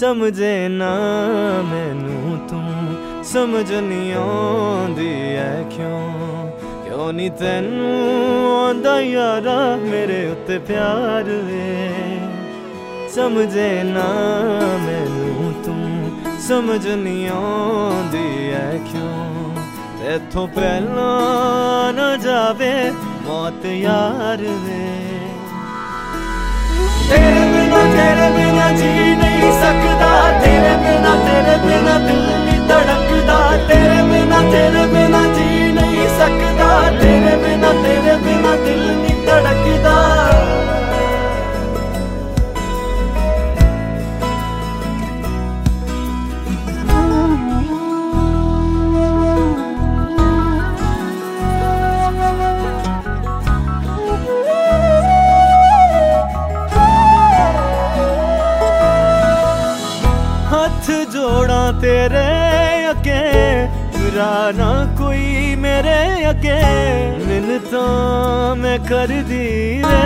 ਸਮਝੇ ਨਾ ਮੈਨੂੰ ਤੂੰ। ਸਮਝ ਨਹੀਂ ਆਉਂਦੀ ਐ ਕਿਉਂ? ਕਿਉਂ ਨਹੀਂ ਤੈਨੂੰ ਆਉਂਦਾ ਯਾਰਾ ਮੇਰੇ ਉੱਤੇ ਪਿਆਰ ਵੇ? ਸਮਝੇ ਨਾ ਮੈਨੂੰ ਤੂੰ। ਸਮਝ ਨਹੀਂ ਆਉਂਦੀ ਐ ਕਿਉਂ? ਤੇਥੋਂ ਪਹਿਲਾਂ ਨਾ ਜਾਵੇ ਮੌਤ ਯਾਰ ਵੇ। ਤੇਰੇ ਬਿਨਾ ਤੇਰੇ ਬਿਨਾ ਜੀ ਤੇਰੇ ਬਿਨਾ ਦਿਲ ਤੇਰੇ ਅੱਗੇ ਬੁਰਾ ਨਾ ਕੋਈ ਮੇਰੇ ਅੱਗੇ। ਮਿੰਨ ਮੈਂ ਕਰਦੀ ਵੇ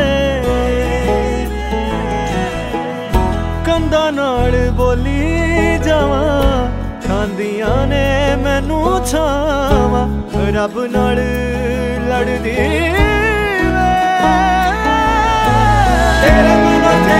ਕੰਦਾ ਨਾਲ ਬੋਲੀ ਜਾਵਾਂ, ਖਾਂਦੀਆਂ ਨੇ ਮੈਨੂੰ ਛਾਵਾਂ। ਰੱਬ ਨਾਲ ਲੜਦੀ ਵੇ ਤੇਰੇ ਬਿਨਾ ਤੇਰੇ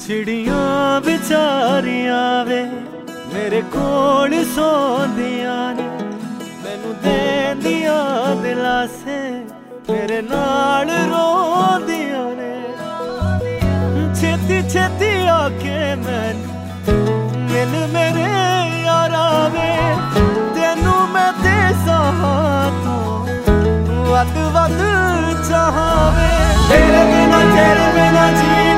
ਚਿੜੀਆਂ ਵਿਚਾਰੀਆਂ ਵੇ, ਮੇਰੇ ਕੋਲ ਸੌਂਦੀਆਂ ਨੇ। ਮੈਨੂੰ ਦੇਂਦੀਆਂ ਦਿਲਾਸੇ, ਮੇਰੇ ਨਾਲ ਰੋਂਦੀਆਂ ਨੇ। ਛੇਤੀ ਛੇਤੀ ਆ ਕੇ ਮੈਨੂੰ, ਮਿਲ ਮੇਰੇ ਯਾਰਾ ਵੇ। ਤੈਨੂੰ ਮੈਂ ਦੇ ਸਹਾਂ ਤੂੰ ਵੱਧ ਵੱਧ ਚਾਹਾਵੇ ਤੇਰੇ ਬਿਨਾ ਤੇਰੇ ਬਿਨਾ ਜੀ